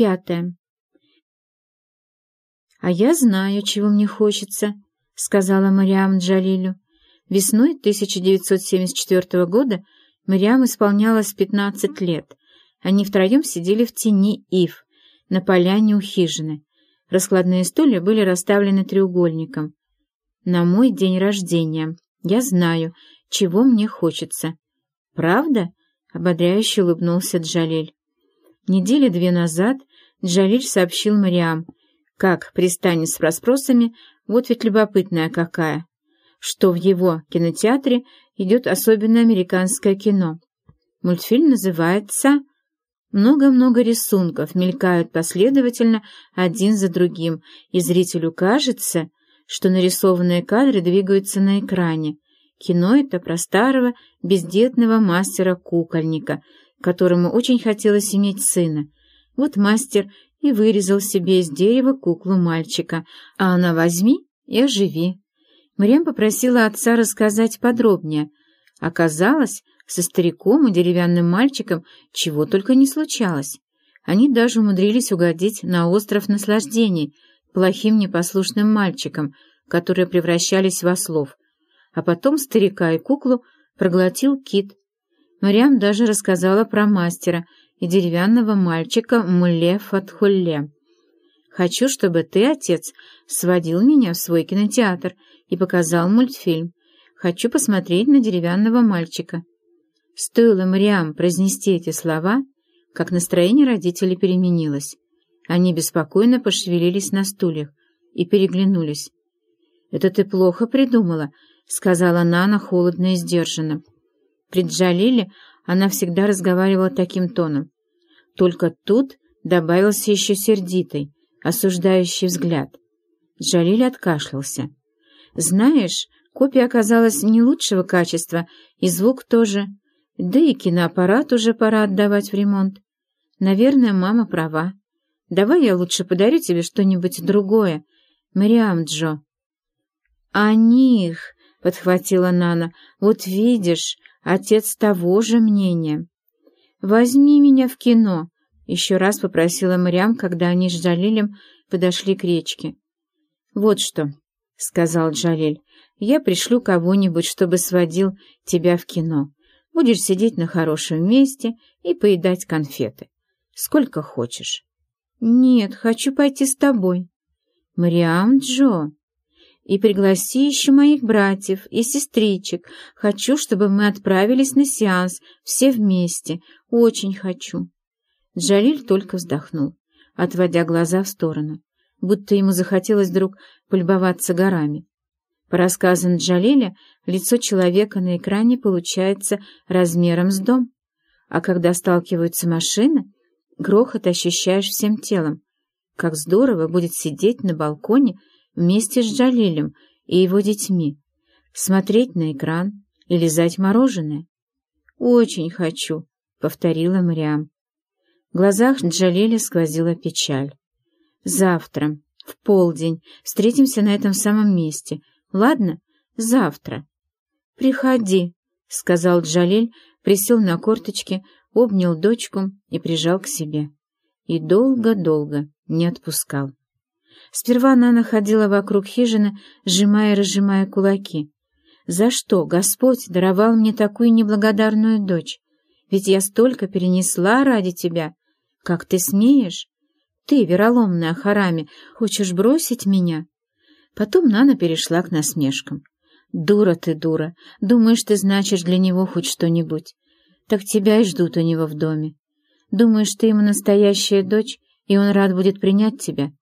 пятая. «А я знаю, чего мне хочется», — сказала Мариам Джалилю. Весной 1974 года Мариам исполнялось 15 лет. Они втроем сидели в тени ив, на поляне у хижины. Раскладные стулья были расставлены треугольником. «На мой день рождения. Я знаю, чего мне хочется». «Правда?» — ободряюще улыбнулся Джалиль. Недели две назад Джалиль сообщил Мариам, как пристанет с расспросами, вот ведь любопытная какая, что в его кинотеатре идет особенное американское кино. Мультфильм называется много-много рисунков мелькают последовательно один за другим, и зрителю кажется, что нарисованные кадры двигаются на экране. Кино это про старого, бездетного мастера-кукольника, которому очень хотелось иметь сына. Вот мастер и вырезал себе из дерева куклу мальчика, а она возьми и оживи. Мрем попросила отца рассказать подробнее. Оказалось, со стариком и деревянным мальчиком чего только не случалось. Они даже умудрились угодить на остров наслаждений плохим непослушным мальчикам, которые превращались в ослов. А потом старика и куклу проглотил кит. Мариам даже рассказала про мастера и деревянного мальчика Муле Фатхулле. «Хочу, чтобы ты, отец, сводил меня в свой кинотеатр и показал мультфильм. Хочу посмотреть на деревянного мальчика». Стоило Мариам произнести эти слова, как настроение родителей переменилось. Они беспокойно пошевелились на стульях и переглянулись. «Это ты плохо придумала», — сказала Нана холодно и сдержанно. При Джалиле она всегда разговаривала таким тоном. Только тут добавился еще сердитый, осуждающий взгляд. Джалиль откашлялся. «Знаешь, копия оказалась не лучшего качества, и звук тоже...» Да и киноаппарат уже пора отдавать в ремонт. Наверное, мама права. Давай я лучше подарю тебе что-нибудь другое. Мариам Джо. «О них!» — подхватила Нана. «Вот видишь, отец того же мнения». «Возьми меня в кино», — еще раз попросила Мариам, когда они с Джалилем подошли к речке. «Вот что», — сказал Джалиль, — «я пришлю кого-нибудь, чтобы сводил тебя в кино. Будешь сидеть на хорошем месте и поедать конфеты. Сколько хочешь. Нет, хочу пойти с тобой. Мариам Джо. И пригласи еще моих братьев и сестричек. Хочу, чтобы мы отправились на сеанс, все вместе. Очень хочу. Джалиль только вздохнул, отводя глаза в сторону, будто ему захотелось вдруг полюбоваться горами. По рассказам Джалиля, лицо человека на экране получается размером с дом, а когда сталкиваются машины, грохот ощущаешь всем телом. Как здорово будет сидеть на балконе вместе с Джалилем и его детьми, смотреть на экран и лизать мороженое. «Очень хочу», — повторила Мариам. В глазах Джалиля сквозила печаль. «Завтра, в полдень, встретимся на этом самом месте», Ладно, завтра. Приходи, — сказал Джалиль, присел на корточки, обнял дочку и прижал к себе. И долго-долго не отпускал. Сперва она находила вокруг хижины, сжимая и разжимая кулаки. «За что Господь даровал мне такую неблагодарную дочь? Ведь я столько перенесла ради тебя. Как ты смеешь? Ты, вероломная Харами, хочешь бросить меня?» Потом Нана перешла к насмешкам. «Дура ты, дура! Думаешь, ты значишь для него хоть что-нибудь? Так тебя и ждут у него в доме. Думаешь, ты ему настоящая дочь, и он рад будет принять тебя?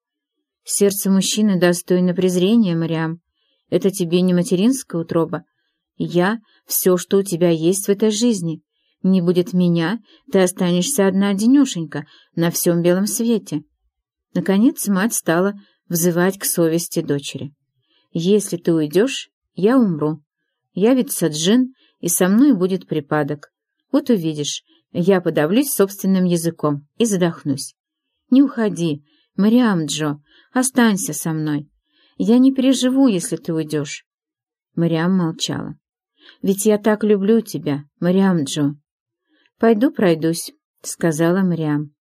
Сердце мужчины достойно презрения, Мариам. Это тебе не материнская утроба. Я — все, что у тебя есть в этой жизни. Не будет меня, ты останешься одна-одинешенька на всем белом свете». Наконец мать стала взывать к совести дочери. «Если ты уйдешь, я умру. Явится джин, и со мной будет припадок. Вот увидишь, я подавлюсь собственным языком и задохнусь. Не уходи, Мариам Джо, останься со мной. Я не переживу, если ты уйдешь». Мариам молчала. «Ведь я так люблю тебя, Мариам Джо». «Пойду пройдусь», — сказала Мариам.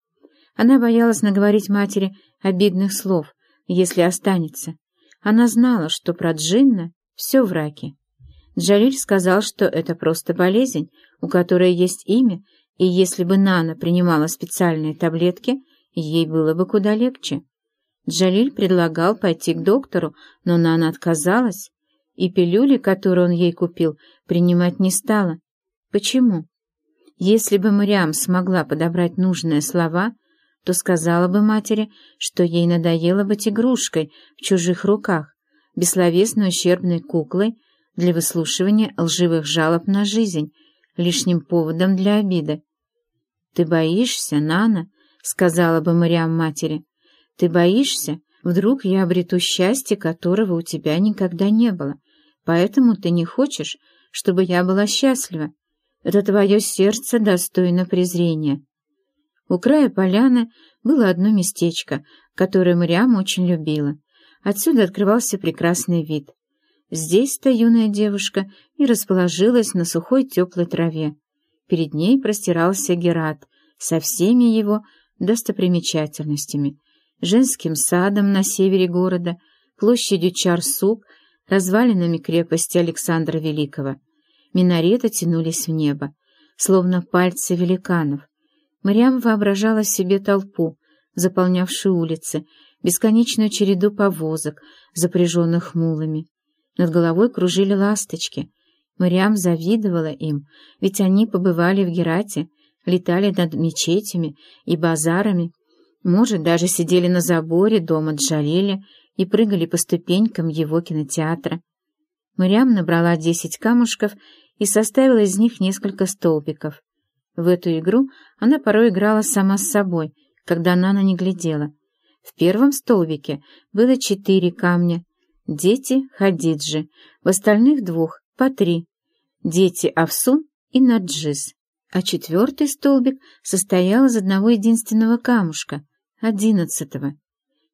Она боялась наговорить матери обидных слов, если останется. Она знала, что про Джинна все в раке. Джалиль сказал, что это просто болезнь, у которой есть имя, и если бы Нана принимала специальные таблетки, ей было бы куда легче. Джалиль предлагал пойти к доктору, но Нана отказалась, и пилюли, которые он ей купил, принимать не стала. Почему? Если бы Мариам смогла подобрать нужные слова, то сказала бы матери, что ей надоело быть игрушкой в чужих руках, бессловесной ущербной куклой для выслушивания лживых жалоб на жизнь, лишним поводом для обиды. «Ты боишься, Нана?» — сказала бы Мариам матери. «Ты боишься? Вдруг я обрету счастье, которого у тебя никогда не было. Поэтому ты не хочешь, чтобы я была счастлива. Это твое сердце достойно презрения». У края поляны было одно местечко, которое Мариам очень любила. Отсюда открывался прекрасный вид. Здесь-то юная девушка и расположилась на сухой теплой траве. Перед ней простирался Герат со всеми его достопримечательностями, женским садом на севере города, площадью Чарсук, развалинами крепости Александра Великого. Минареты тянулись в небо, словно пальцы великанов, Мариам воображала себе толпу, заполнявшую улицы, бесконечную череду повозок, запряженных мулами. Над головой кружили ласточки. Мариам завидовала им, ведь они побывали в Герате, летали над мечетями и базарами, может, даже сидели на заборе дома Джалиля и прыгали по ступенькам его кинотеатра. Мариам набрала десять камушков и составила из них несколько столбиков. В эту игру она порой играла сама с собой, когда Нана не глядела. В первом столбике было четыре камня. Дети Хадиджи, в остальных двух — по три. Дети Авсун и Наджис. А четвертый столбик состоял из одного единственного камушка — одиннадцатого.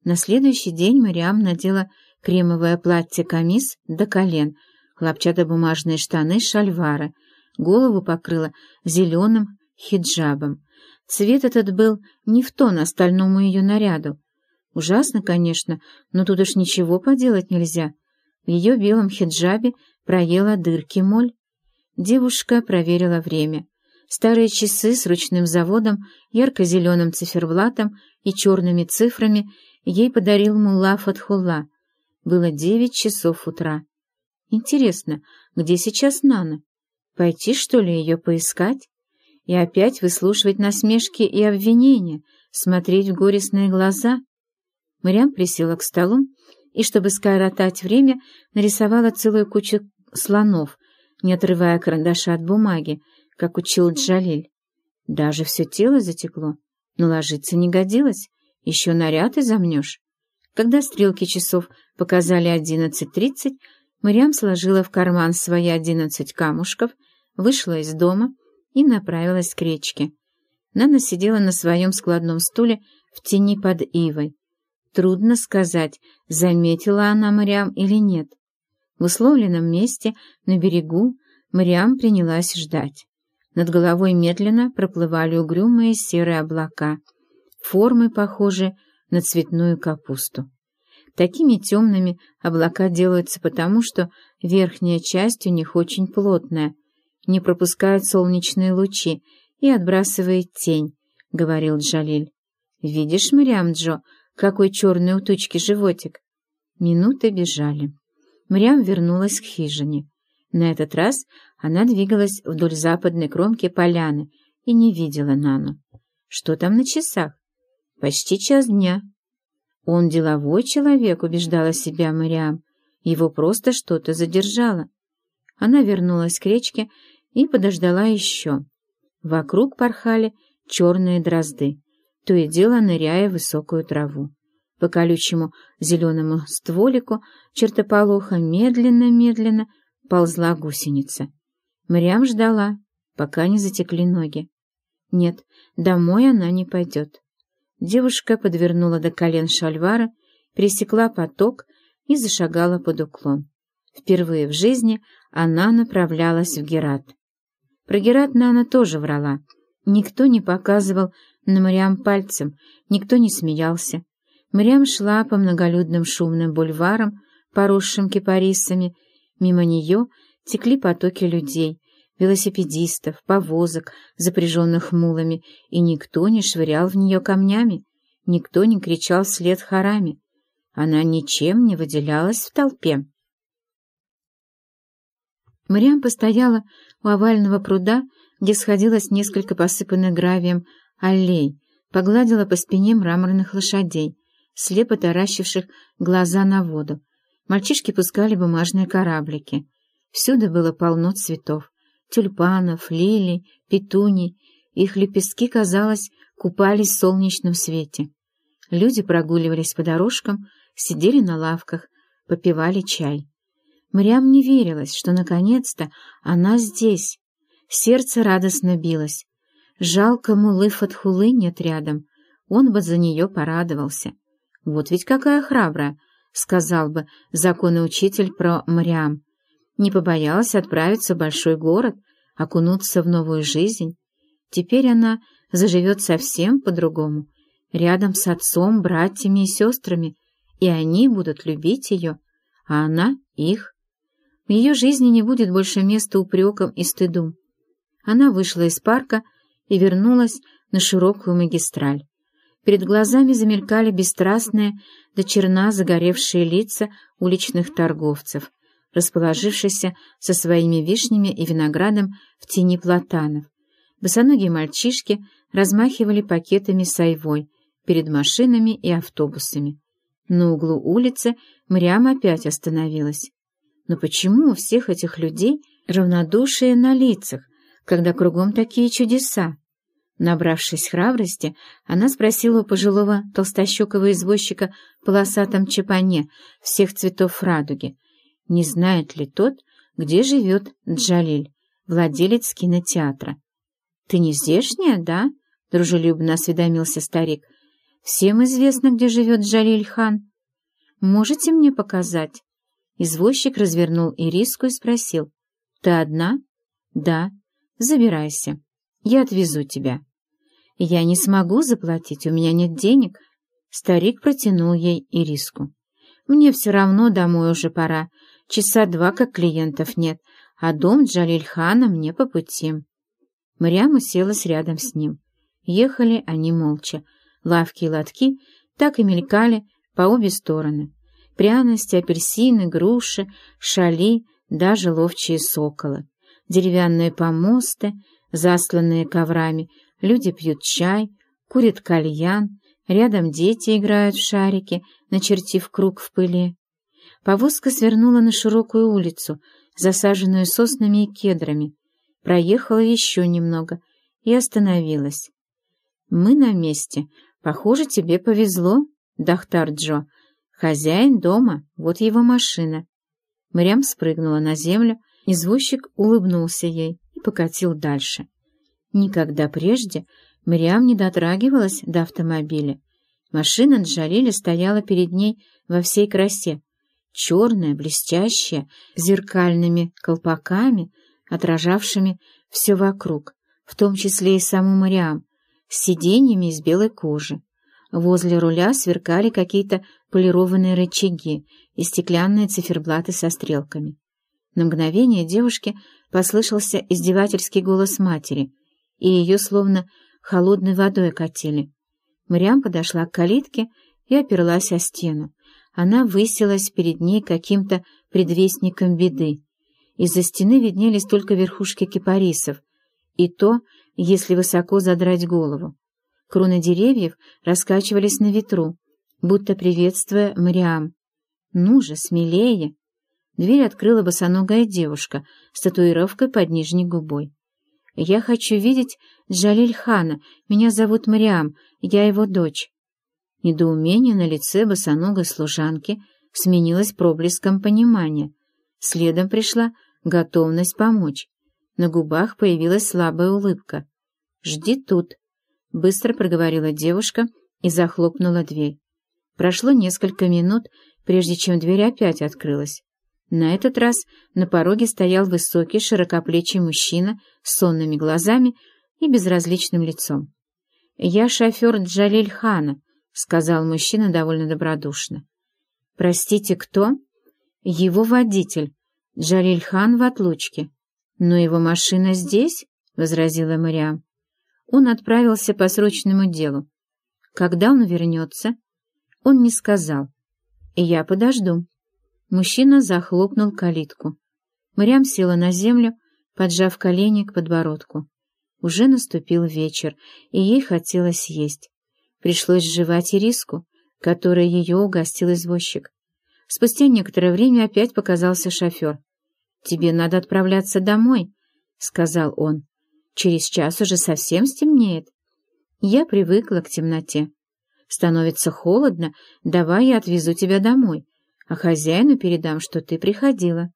На следующий день Мариам надела кремовое платье-камис до колен, хлопчатобумажные штаны шальвара — голову покрыла зеленым хиджабом. Цвет этот был не в тон остальному ее наряду. Ужасно, конечно, но тут уж ничего поделать нельзя. В ее белом хиджабе проела дырки моль. Девушка проверила время. Старые часы с ручным заводом, ярко-зеленым циферблатом и черными цифрами ей подарил мулла Фатхулла. Было девять часов утра. Интересно, где сейчас Нана? Пойти, что ли, ее поискать? И опять выслушивать насмешки и обвинения, смотреть в горестные глаза? Мырям присела к столу и, чтобы скоротать время, нарисовала целую кучу слонов, не отрывая карандаша от бумаги, как учил Джалиль. Даже все тело затекло, но ложиться не годилось, еще наряд и замнешь. Когда стрелки часов показали одиннадцать тридцать, Мариам сложила в карман свои одиннадцать камушков, вышла из дома и направилась к речке. Нана сидела на своем складном стуле в тени под ивой. Трудно сказать, заметила она Мариам или нет. В условленном месте, на берегу, Мариам принялась ждать. Над головой медленно проплывали угрюмые серые облака, формы, похожие на цветную капусту. Такими темными облака делаются потому, что верхняя часть у них очень плотная, не пропускает солнечные лучи и отбрасывает тень, — говорил Джалиль. «Видишь, Мариам Джо, какой черный у тучки животик?» Минуты бежали. Мариам вернулась к хижине. На этот раз она двигалась вдоль западной кромки поляны и не видела Нану. Что там на часах? Почти час дня. Он деловой человек, убеждала себя Мариам. Его просто что-то задержало. Она вернулась к речке и подождала еще. Вокруг порхали черные дрозды, то и дело ныряя в высокую траву. По колючему зеленому стволику чертополоха медленно-медленно ползла гусеница. Мариам ждала, пока не затекли ноги. Нет, домой она не пойдет. Девушка подвернула до колен шальвара, пересекла поток и зашагала под уклон. Впервые в жизни она направлялась в Герат. Про Герат Нана тоже врала. Никто не показывал на Мариам пальцем, никто не смеялся. Мариам шла по многолюдным шумным бульварам, поросшим кипарисами. Мимо нее текли потоки людей, велосипедистов, повозок, запряженных мулами, и никто не швырял в нее камнями, никто не кричал вслед харами. Она ничем не выделялась в толпе. Мариам постояла у овального пруда, где сходилось несколько посыпанных гравием аллей, погладила по спине мраморных лошадей, слепо таращивших глаза на воду. Мальчишки пускали бумажные кораблики. Всюду было полно цветов тюльпанов, лилий, петуний. Их лепестки, казалось, купались в солнечном свете. Люди прогуливались по дорожкам, сидели на лавках, попивали чай. Мариам не верилась, что наконец-то она здесь. Сердце радостно билось. Жалко Мулы Фатхулы нет рядом, он бы за нее порадовался. Вот ведь какая храбрая, сказал бы законный учитель про Мариам не побоялась отправиться в большой город, окунуться в новую жизнь. Теперь она заживет совсем по-другому, рядом с отцом, братьями и сестрами, и они будут любить ее, а она — их. В ее жизни не будет больше места упрекам и стыду. Она вышла из парка и вернулась на широкую магистраль. Перед глазами замелькали бесстрастные до черна загоревшие лица уличных торговцев — расположившийся со своими вишнями и виноградом в тени платанов. Босоногие мальчишки размахивали пакетами с айвой перед машинами и автобусами. На углу улицы Мариам опять остановилась. Но почему у всех этих людей равнодушие на лицах, когда кругом такие чудеса? Набравшись храбрости, она спросила у пожилого толстощекого извозчика полосатом чапане всех цветов радуги, не знает ли тот, где живет Джалиль, владелец кинотеатра. «Ты не здешняя, да?» — дружелюбно осведомился старик. «Всем известно, где живет Джалиль хан. Можете мне показать?» Извозчик развернул ириску и спросил. «Ты одна?» «Да. Забирайся. Я отвезу тебя». «Я не смогу заплатить, у меня нет денег». Старик протянул ей ириску. «Мне все равно домой уже пора. Часа два, как клиентов нет, а дом Джалильхана мне по пути. Мариам уселась рядом с ним. Ехали они молча. Лавки и лотки так и мелькали по обе стороны. Пряности, апельсины, груши, шали, даже ловчие соколы. Деревянные помосты, засланные коврами, люди пьют чай, курят кальян, рядом дети играют в шарики, начертив круг в пыли. Повозка свернула на широкую улицу, засаженную соснами и кедрами, проехала еще немного и остановилась. «Мы на месте. Похоже, тебе повезло, Дахтар Джо. Хозяин дома, вот его машина». Мрям спрыгнула на землю, извозчик улыбнулся ей и покатил дальше. Никогда прежде Мрям не дотрагивалась до автомобиля. Машина Джалиля стояла перед ней во всей красе, черная, блестящая, зеркальными колпаками, отражавшими все вокруг, в том числе и саму Мариам, с сиденьями из белой кожи. Возле руля сверкали какие-то полированные рычаги и стеклянные циферблаты со стрелками. На мгновение девушке послышался издевательский голос матери, и ее словно холодной водой окатили. Мариам подошла к калитке и оперлась о стену она высилась перед ней каким-то предвестником беды. Из-за стены виднелись только верхушки кипарисов, и то, если высоко задрать голову. Кроны деревьев раскачивались на ветру, будто приветствуя Мариам. «Ну же, смелее!» Дверь открыла босоногая девушка с татуировкой под нижней губой. «Я хочу видеть Джалиль Хана. Меня зовут Мариам. Я его дочь». Недоумение на лице босоногой служанки сменилось проблеском понимания. Следом пришла готовность помочь. На губах появилась слабая улыбка. «Жди тут», — быстро проговорила девушка и захлопнула дверь. Прошло несколько минут, прежде чем дверь опять открылась. На этот раз на пороге стоял высокий, широкоплечий мужчина с сонными глазами и безразличным лицом. «Я шофер Джалиль Хана», — сказал мужчина довольно добродушно. «Простите, кто?» «Его водитель. Джалиль Хан в отлучке». «Но его машина здесь?» — возразила Мариам. «Он отправился по срочному делу. Когда он вернется?» Он не сказал. «И я подожду». Мужчина захлопнул калитку. Мариам села на землю, поджав колени к подбородку. Уже наступил вечер, и ей хотелось есть. Пришлось жевать ириску, которой ее угостил извозчик. Спустя некоторое время опять показался шофер. «Тебе надо отправляться домой», — сказал он. «Через час уже совсем стемнеет». Я привыкла к темноте. Становится холодно, давай я отвезу тебя домой, а хозяину передам, что ты приходила.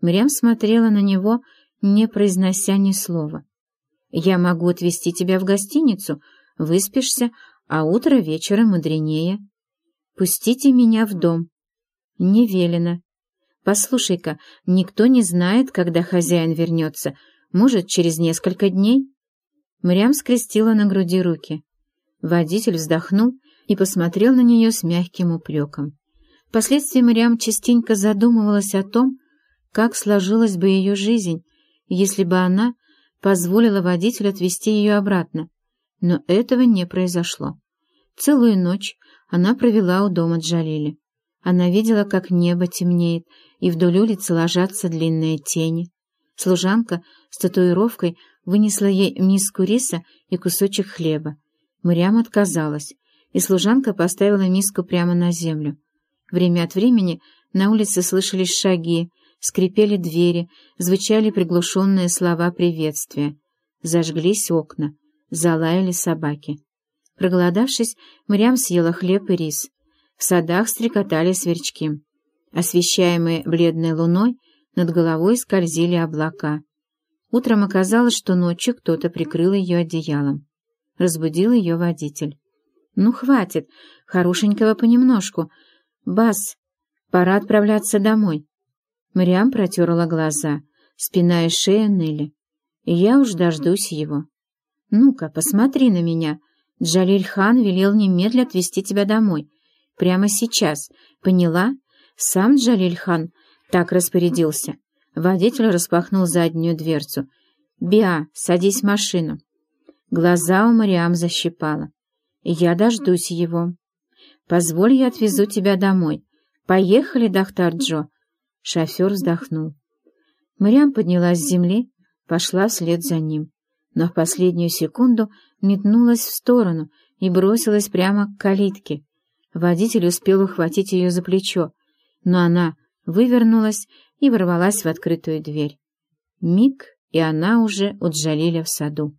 Мрям смотрела на него, не произнося ни слова. «Я могу отвезти тебя в гостиницу, выспишься, а утро вечера мудренее. Пустите меня в дом». «Не велено. Послушай-ка, никто не знает, когда хозяин вернется, может, через несколько дней?» Мрям скрестила на груди руки. Водитель вздохнул и посмотрел на нее с мягким упреком. Впоследствии Мариам частенько задумывалась о том, как сложилась бы ее жизнь, если бы она позволила водителю отвезти ее обратно. Но этого не произошло. Целую ночь она провела у дома Джалили. Она видела, как небо темнеет, и вдоль улицы ложатся длинные тени. Служанка с татуировкой вынесла ей миску риса и кусочек хлеба. Мариам отказалась, и служанка поставила миску прямо на землю. Время от времени на улице слышались шаги, скрипели двери, звучали приглушенные слова приветствия. Зажглись окна, залаяли собаки. Проголодавшись, Мариам съела хлеб и рис. В садах стрекотали сверчки. Освещаемые бледной луной, над головой скользили облака. Утром оказалось, что ночью кто-то прикрыл ее одеялом. Разбудил ее водитель. «Ну, хватит, хорошенького понемножку. Бас, пора отправляться домой». Мариам протерла глаза, спина и шея ныли. «Я уж дождусь его». «Ну-ка, посмотри на меня. Джалиль хан велел немедля отвезти тебя домой. Прямо сейчас. Поняла? Сам Джалиль хан так распорядился». Водитель распахнул заднюю дверцу. «Биа, садись в машину». Глаза у Мариам защипала. «Я дождусь его. Позволь, я отвезу тебя домой. Поехали, доктор Джо». Шофер вздохнул. Мариам поднялась с земли, пошла вслед за ним, но в последнюю секунду метнулась в сторону и бросилась прямо к калитке. Водитель успел ухватить ее за плечо, но она вывернулась и ворвалась в открытую дверь. Миг, и она уже у в саду.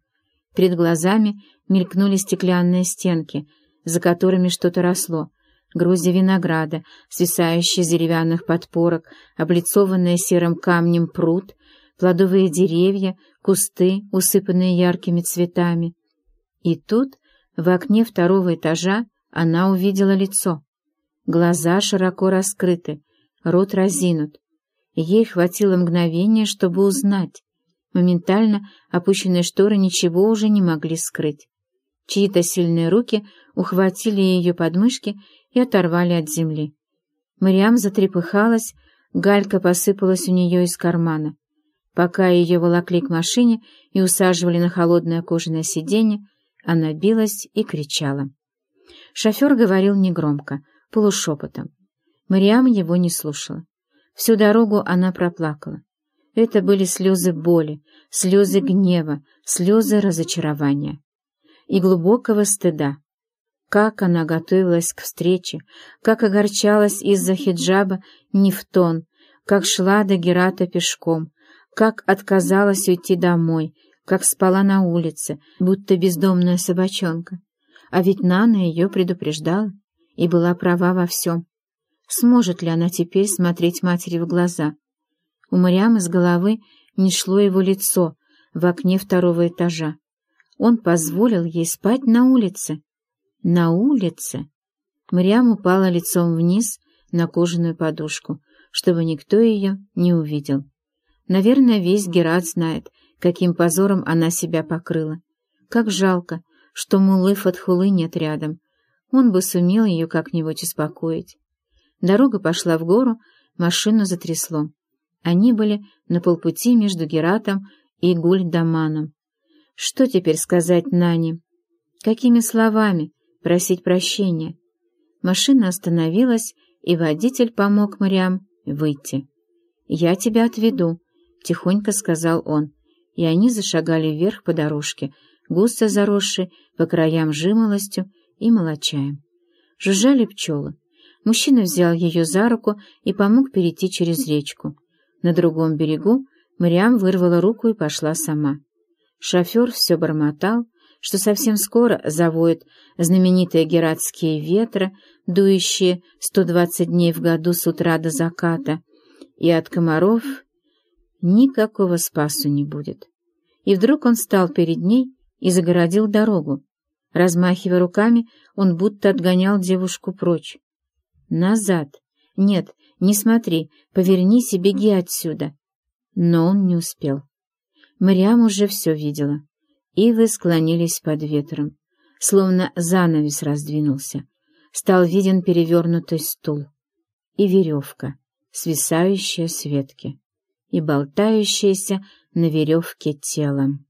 Перед глазами мелькнули стеклянные стенки, за которыми что-то росло. Грузди винограда, свисающие с деревянных подпорок, облицованные серым камнем пруд, плодовые деревья, кусты, усыпанные яркими цветами. И тут, в окне второго этажа, она увидела лицо. Глаза широко раскрыты, рот разинут. Ей хватило мгновения, чтобы узнать. Моментально опущенные шторы ничего уже не могли скрыть. Чьи-то сильные руки ухватили ее подмышки и оторвали от земли. Мариам затрепыхалась, галька посыпалась у нее из кармана. Пока ее волокли к машине и усаживали на холодное кожаное сиденье, она билась и кричала. Шофер говорил негромко, полушепотом. Мариам его не слушала. Всю дорогу она проплакала. Это были слезы боли, слезы гнева, слезы разочарования и глубокого стыда. Как она готовилась к встрече, как огорчалась из-за хиджаба не в тон, как шла до Герата пешком, как отказалась уйти домой, как спала на улице, будто бездомная собачонка. А ведь Нана ее предупреждала и была права во всем. Сможет ли она теперь смотреть матери в глаза? У Мариам из головы не шло его лицо в окне второго этажа. Он позволил ей спать на улице. На улице? Мариам упала лицом вниз на кожаную подушку, чтобы никто ее не увидел. Наверное, весь Герат знает, каким позором она себя покрыла. Как жалко, что Мулы Фатхулы нет рядом. Он бы сумел ее как-нибудь успокоить. Дорога пошла в гору, машину затрясло. Они были на полпути между Гератом и Гульдаманом. Что теперь сказать Нане? Какими словами просить прощения? Машина остановилась, и водитель помог Мариам выйти. «Я тебя отведу», — тихонько сказал он, и они зашагали вверх по дорожке, густо заросшей по краям жимолостью и молочаем. Жужжали пчелы. Мужчина взял ее за руку и помог перейти через речку. На другом берегу Мариам вырвала руку и пошла сама. Шофер все бормотал, что совсем скоро завоют знаменитые гератские ветры, дующие 120 дней в году с утра до заката, и от комаров никакого спасу не будет. И вдруг он стал перед ней и загородил дорогу. Размахивая руками, он будто отгонял девушку прочь. «Назад! Нет, не смотри, повернись и беги отсюда!» Но он не успел. Мариам уже все видела. Ивы склонились под ветром, словно занавес раздвинулся. Стал виден перевернутый стул и веревка, свисающая с ветки, и болтающаяся на веревке телом.